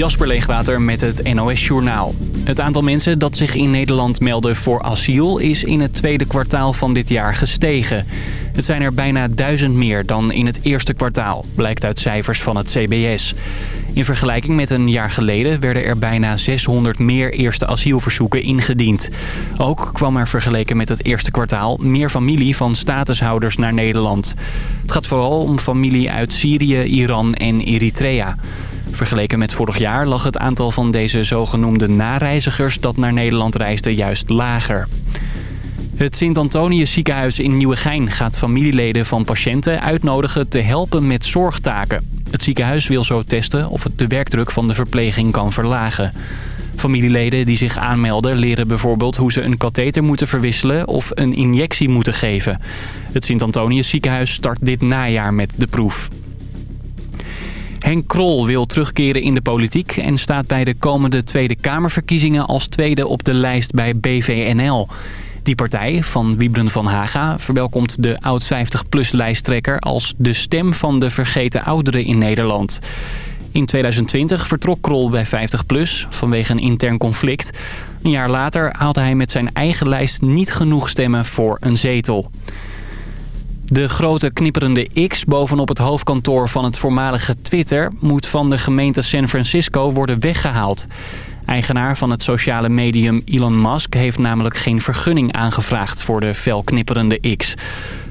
Jasper Leegwater met het NOS Journaal. Het aantal mensen dat zich in Nederland melden voor asiel is in het tweede kwartaal van dit jaar gestegen. Het zijn er bijna duizend meer dan in het eerste kwartaal, blijkt uit cijfers van het CBS. In vergelijking met een jaar geleden werden er bijna 600 meer eerste asielverzoeken ingediend. Ook kwam er vergeleken met het eerste kwartaal meer familie van statushouders naar Nederland. Het gaat vooral om familie uit Syrië, Iran en Eritrea. Vergeleken met vorig jaar lag het aantal van deze zogenoemde nareizigers dat naar Nederland reisden juist lager. Het Sint-Antonius ziekenhuis in Nieuwegein gaat familieleden van patiënten uitnodigen te helpen met zorgtaken. Het ziekenhuis wil zo testen of het de werkdruk van de verpleging kan verlagen. Familieleden die zich aanmelden leren bijvoorbeeld hoe ze een katheter moeten verwisselen of een injectie moeten geven. Het Sint-Antonius ziekenhuis start dit najaar met de proef. Henk Krol wil terugkeren in de politiek en staat bij de komende Tweede Kamerverkiezingen als tweede op de lijst bij BVNL. Die partij van Wiebren van Haga verwelkomt de oud-50-plus-lijsttrekker als de stem van de vergeten ouderen in Nederland. In 2020 vertrok Krol bij 50PLUS vanwege een intern conflict. Een jaar later haalde hij met zijn eigen lijst niet genoeg stemmen voor een zetel. De grote knipperende X bovenop het hoofdkantoor van het voormalige Twitter... moet van de gemeente San Francisco worden weggehaald. Eigenaar van het sociale medium Elon Musk heeft namelijk geen vergunning aangevraagd voor de felknipperende X.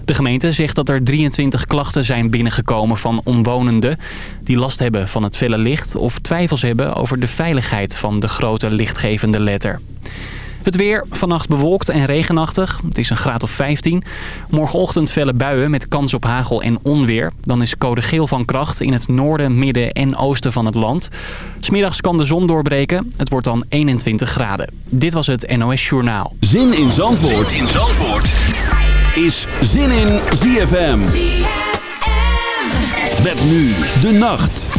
De gemeente zegt dat er 23 klachten zijn binnengekomen van omwonenden... die last hebben van het felle licht of twijfels hebben over de veiligheid van de grote lichtgevende letter. Het weer, vannacht bewolkt en regenachtig. Het is een graad of 15. Morgenochtend felle buien met kans op hagel en onweer. Dan is code geel van kracht in het noorden, midden en oosten van het land. Smiddags kan de zon doorbreken. Het wordt dan 21 graden. Dit was het NOS Journaal. Zin in Zandvoort, zin in Zandvoort. is Zin in ZFM. ZFM. Met nu de nacht.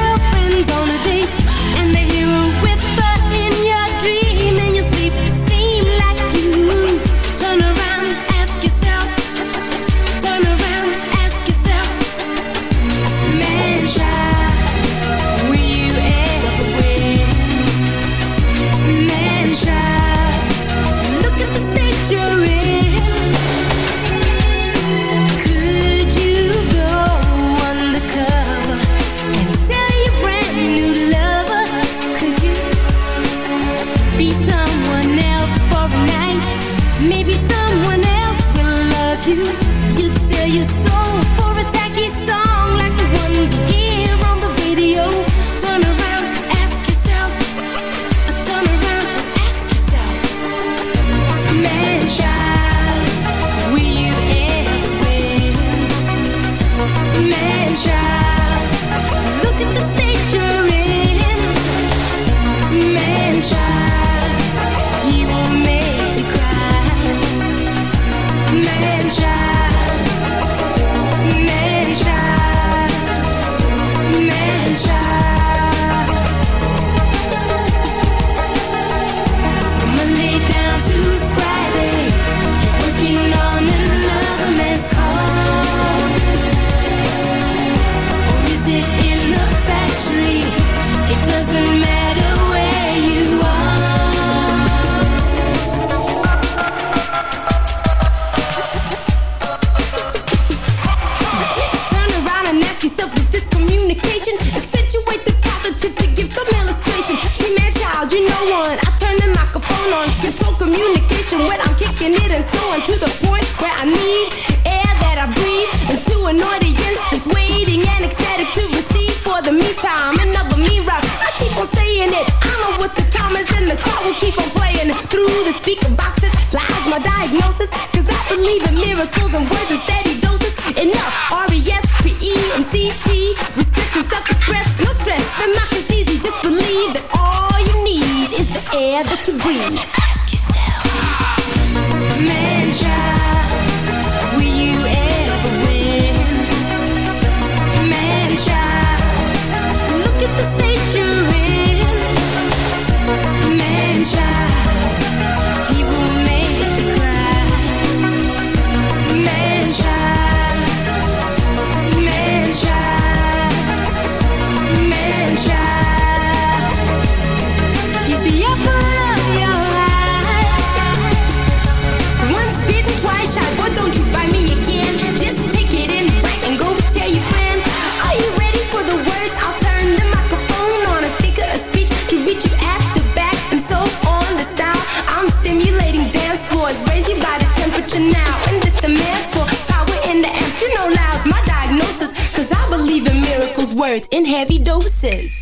in heavy doses.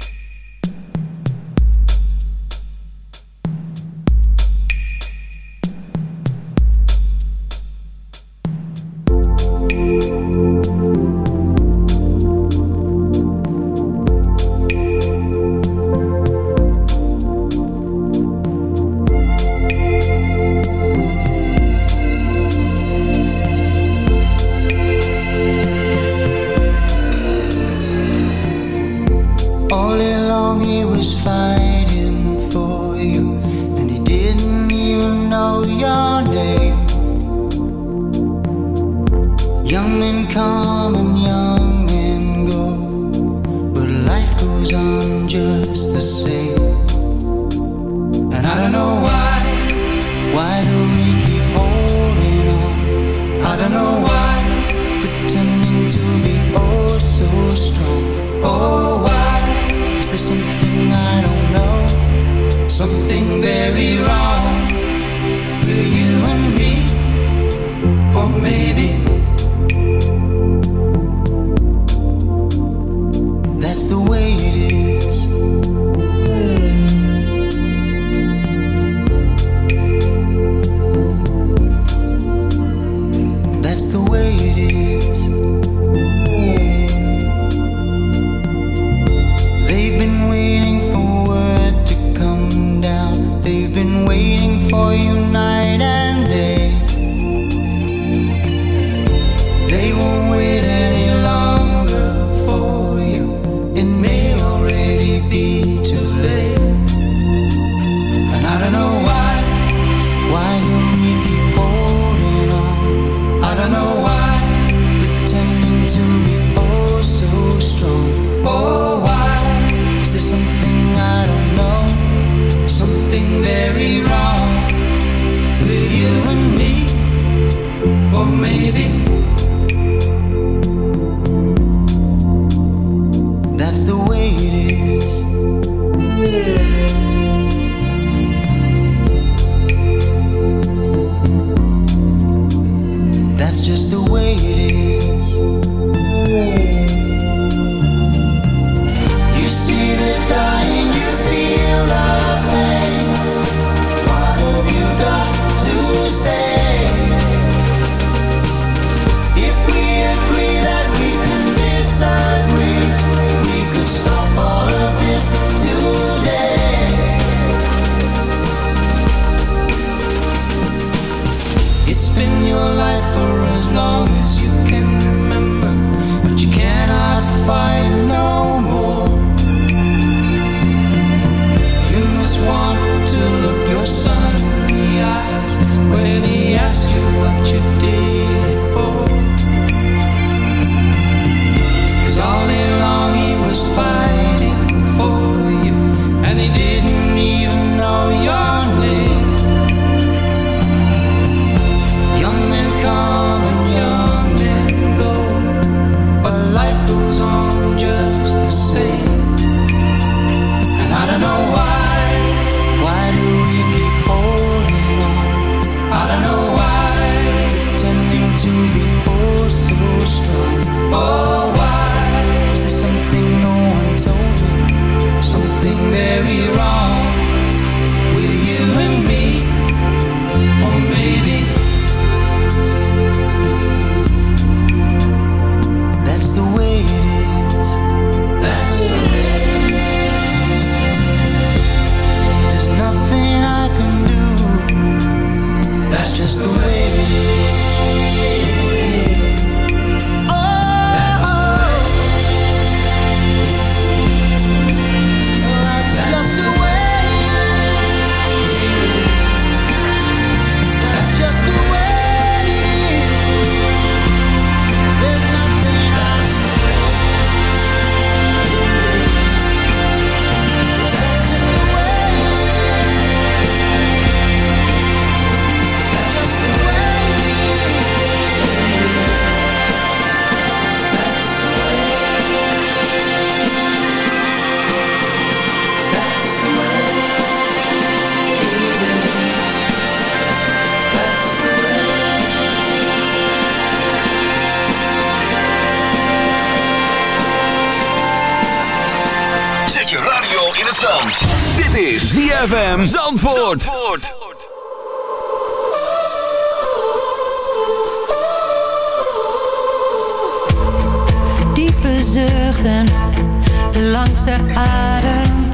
laatste adem.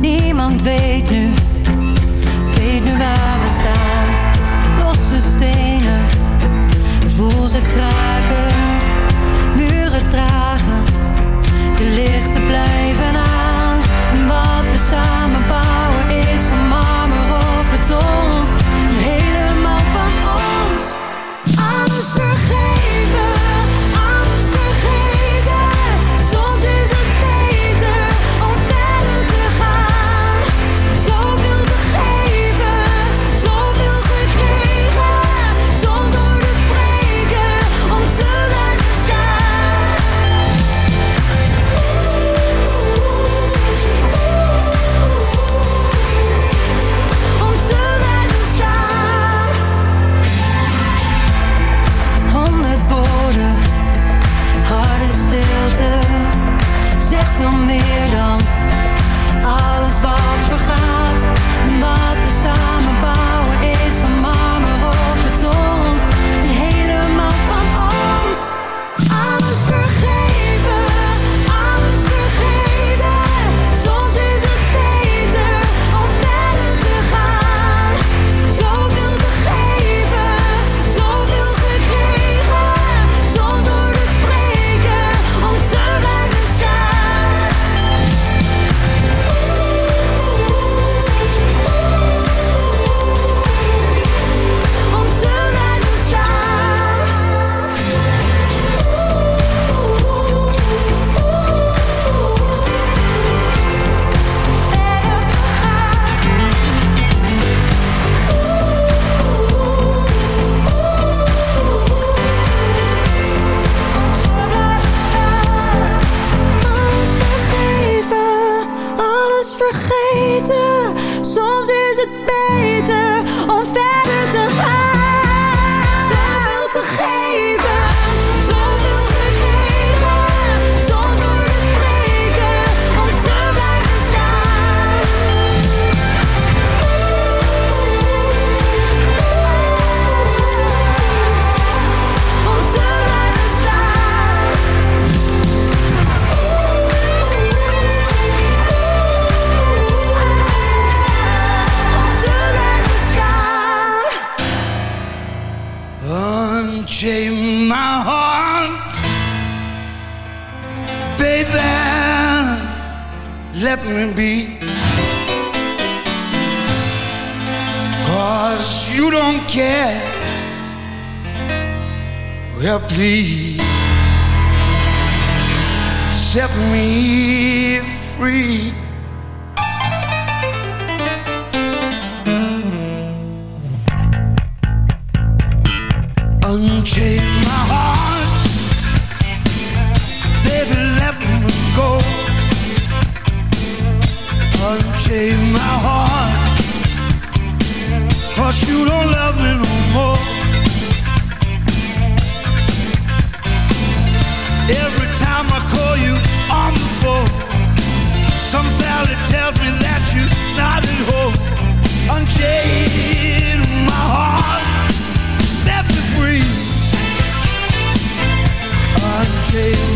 Niemand weet nu, weet nu waar we staan. Losse stenen, voel ze kraken. Muren dragen, de lichten blijven aan. take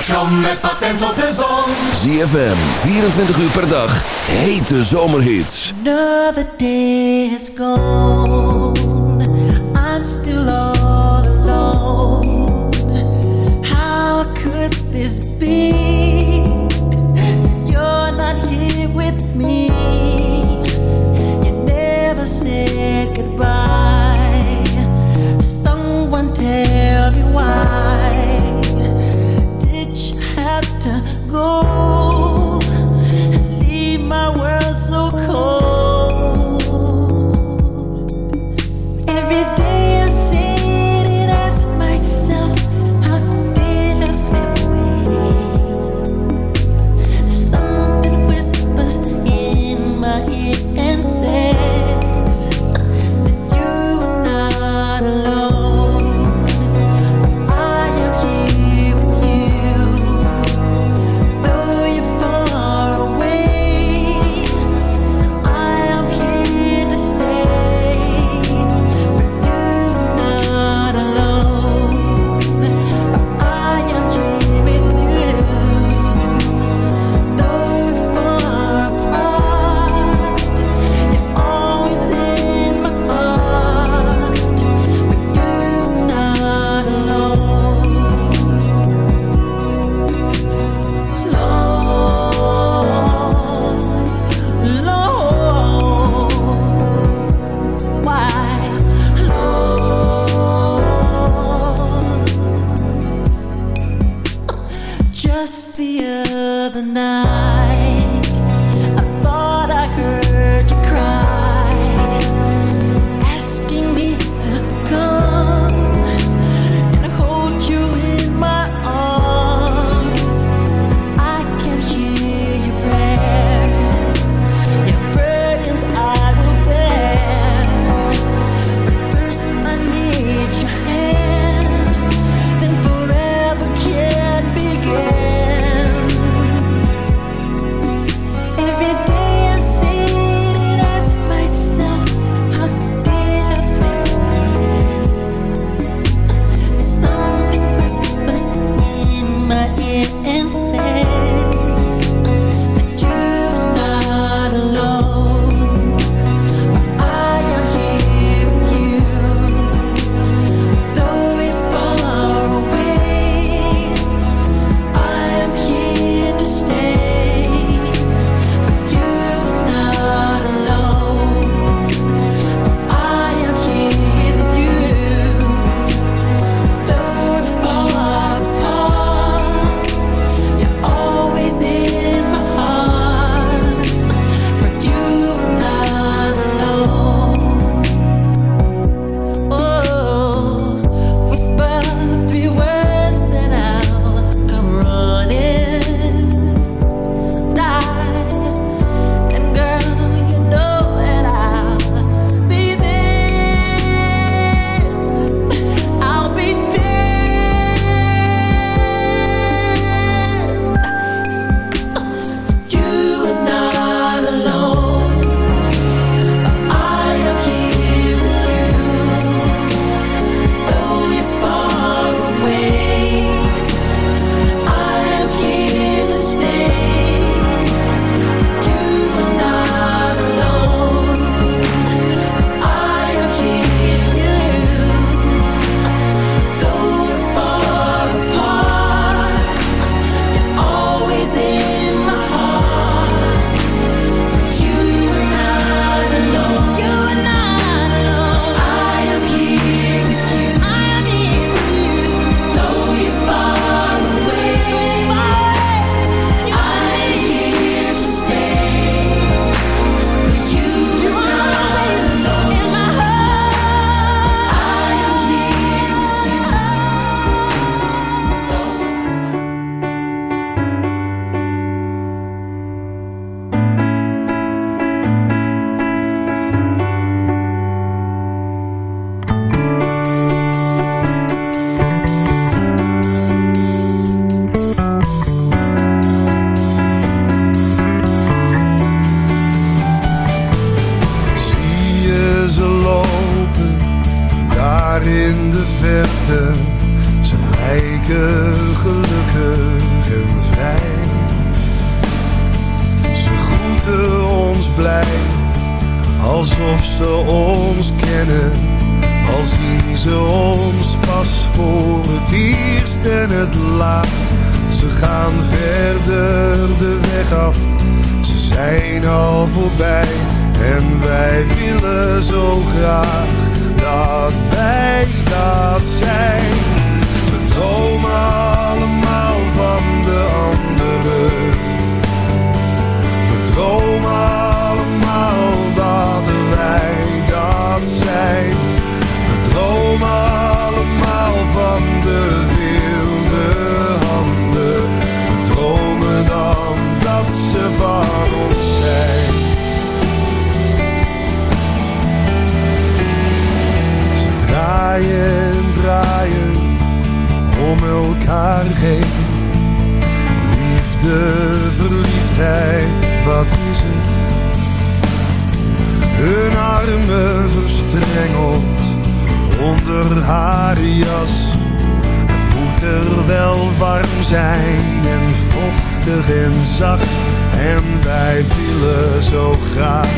station met patent op de zon. ZFM, 24 uur per dag, hete zomerhits. Another day is gone, I'm still all alone. How could this be? dat is het. Hun armen verstrengeld onder haar jas. Het moet er wel warm zijn en vochtig en zacht. En wij willen zo graag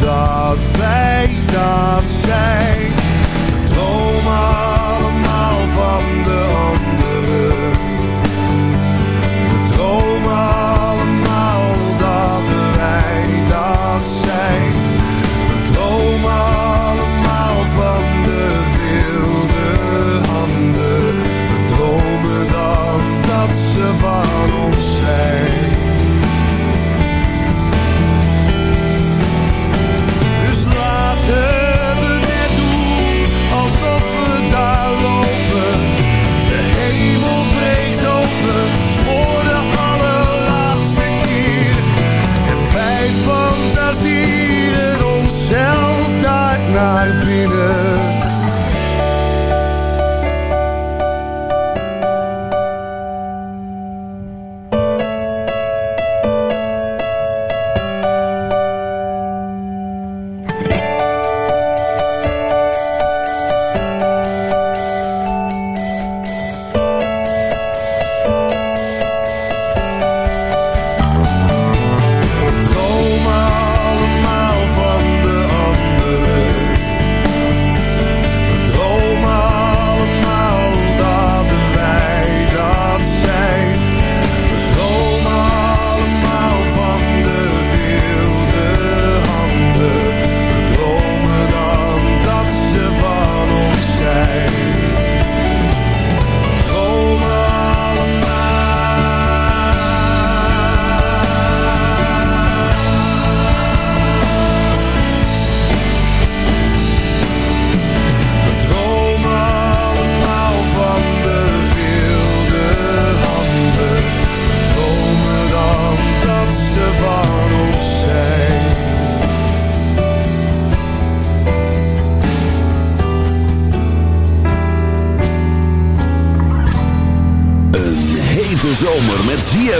dat wij dat zijn. We dromen allemaal van de hand. zijn. We dromen allemaal van de wilde handen. We dromen dan dat ze van ons zijn. Dus laten naar binnen.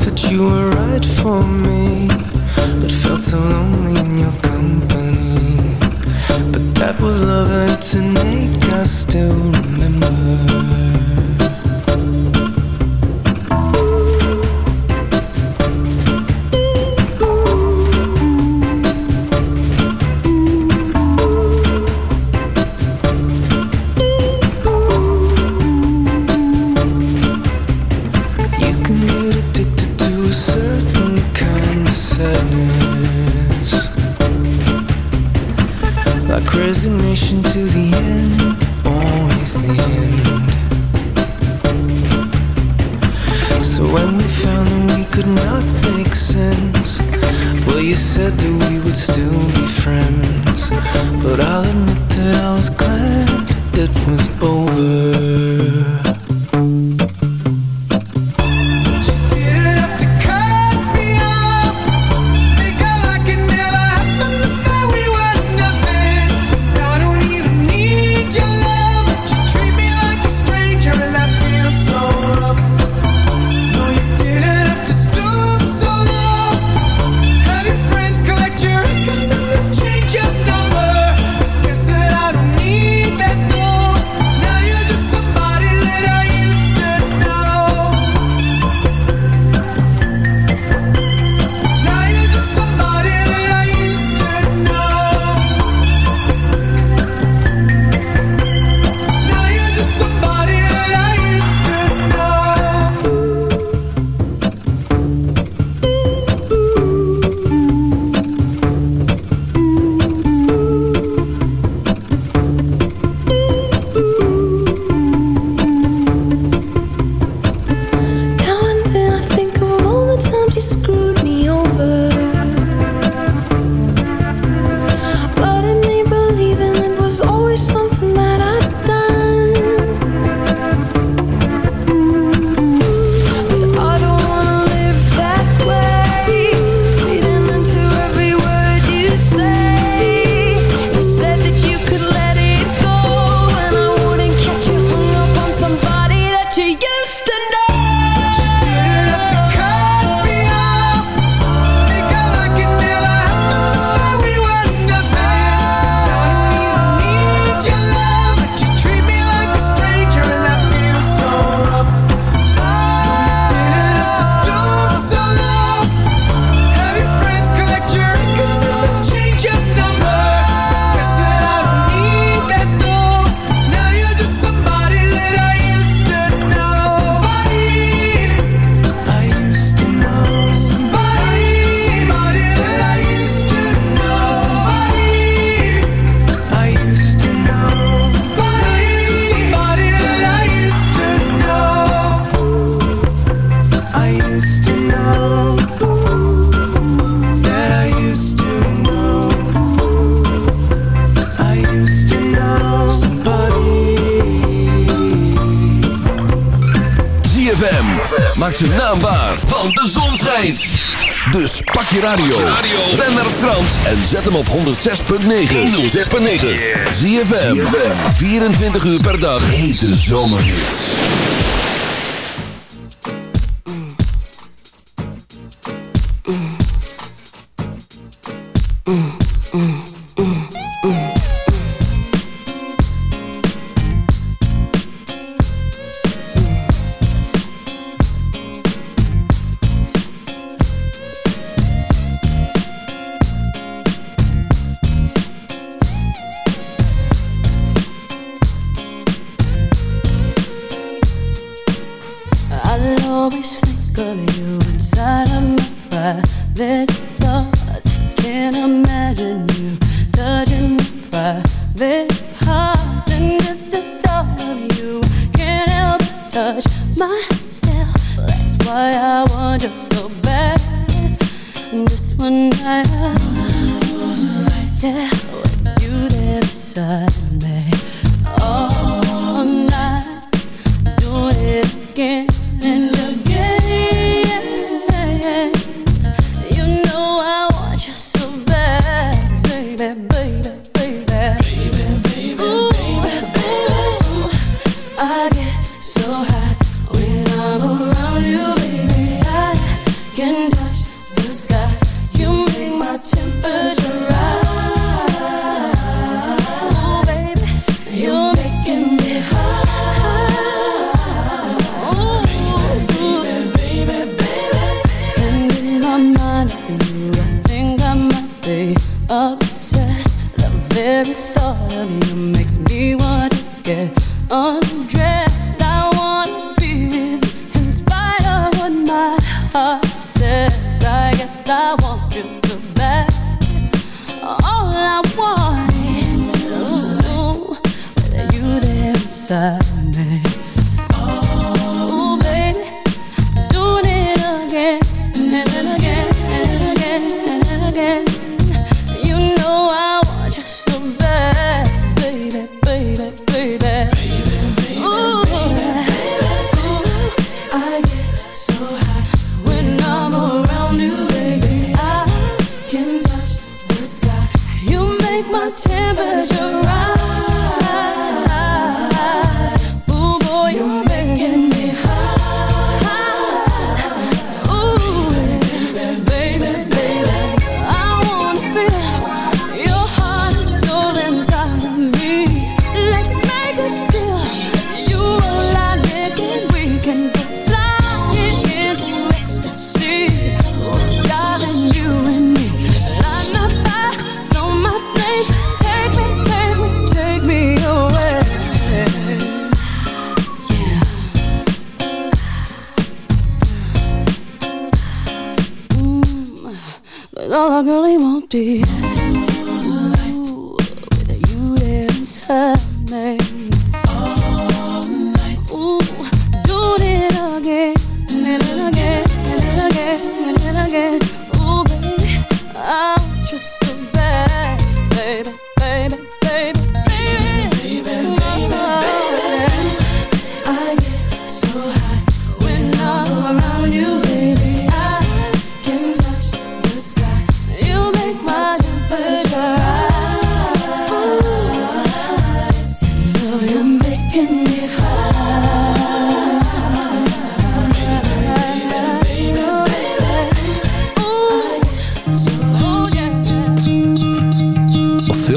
that you were right for me, but felt so lonely in your company. But that was love an ache I still remember. De zon. side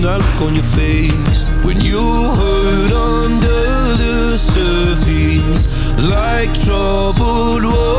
and that look on your face. When you hurt under the surface Like troubled water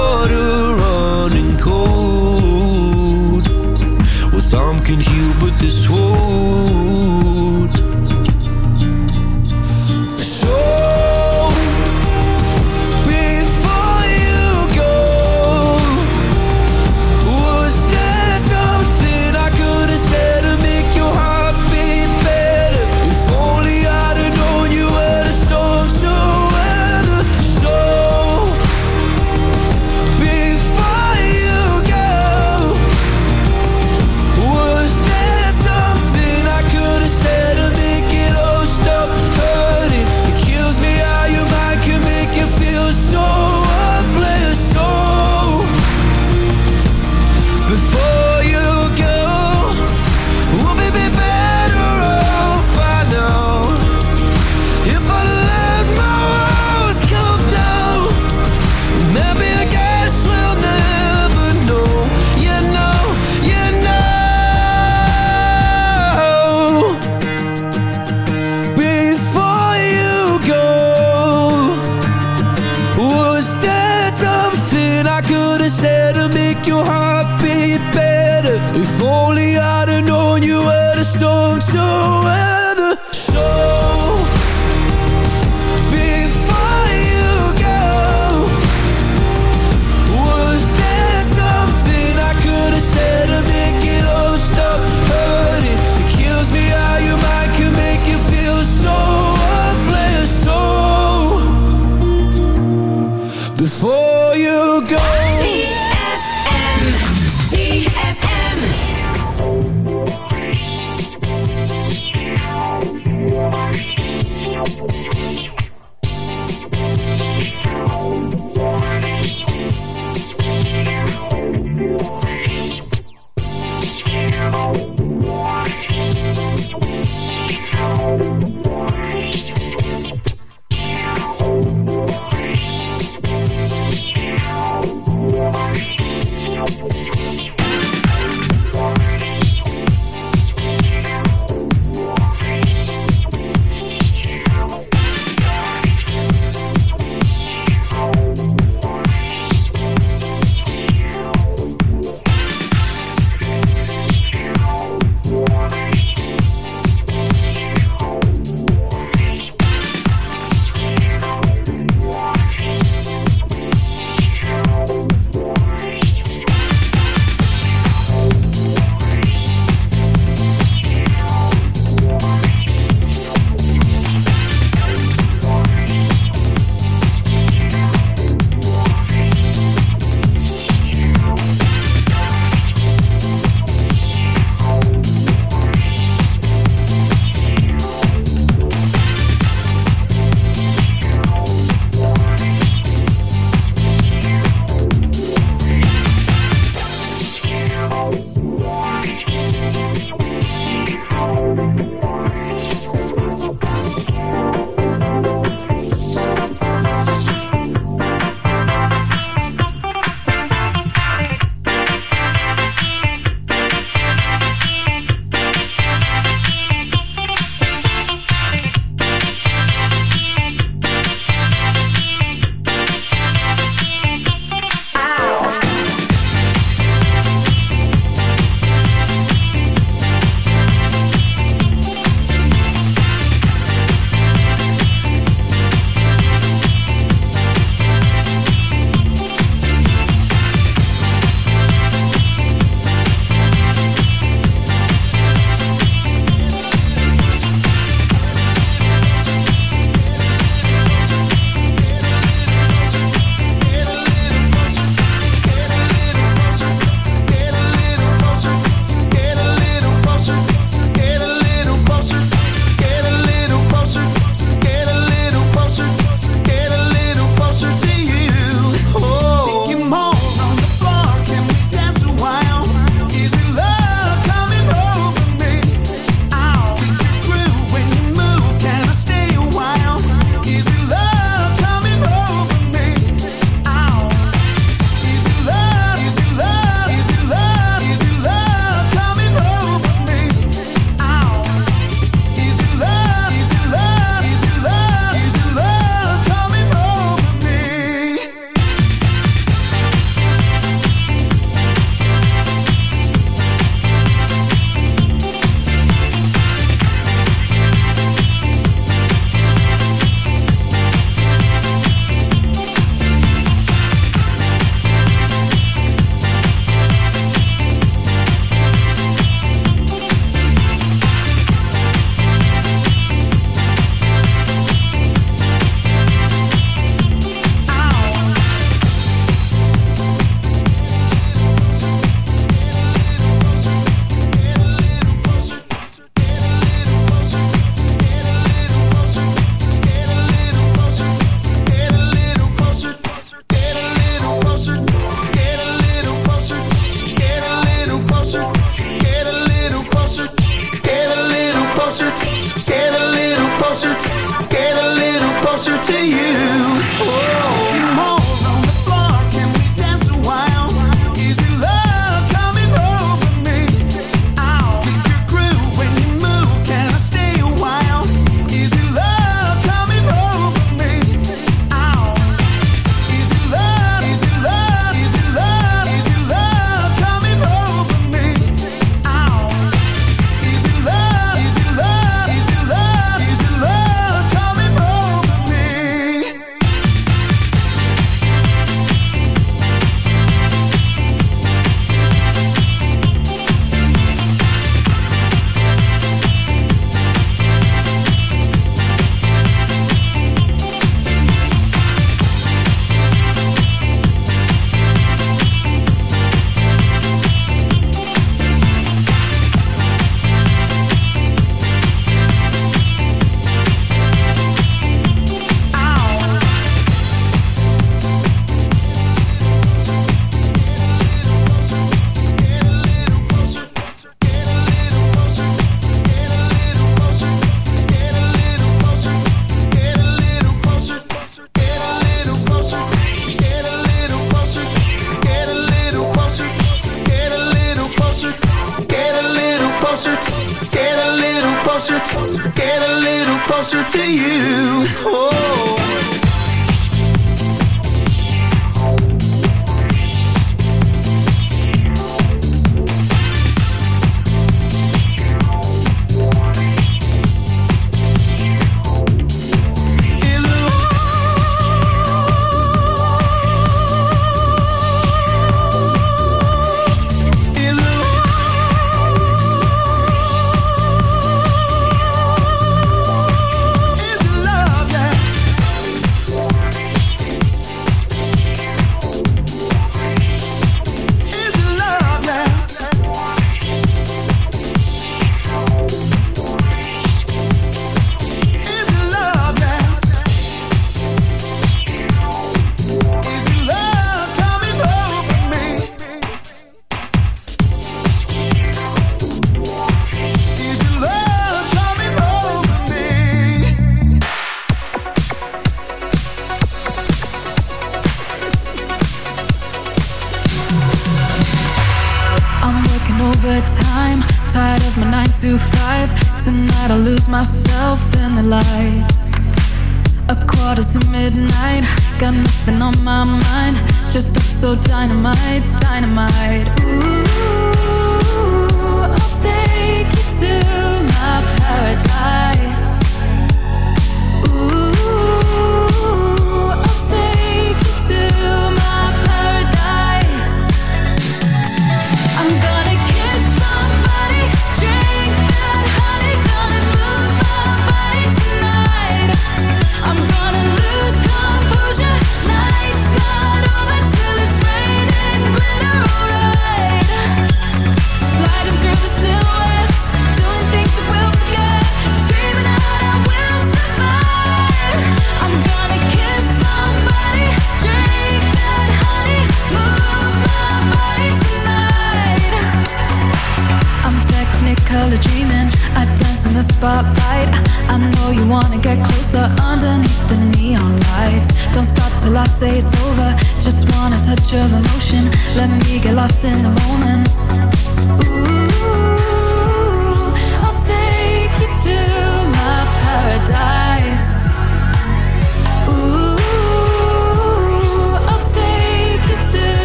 of emotion. Let me get lost in the moment.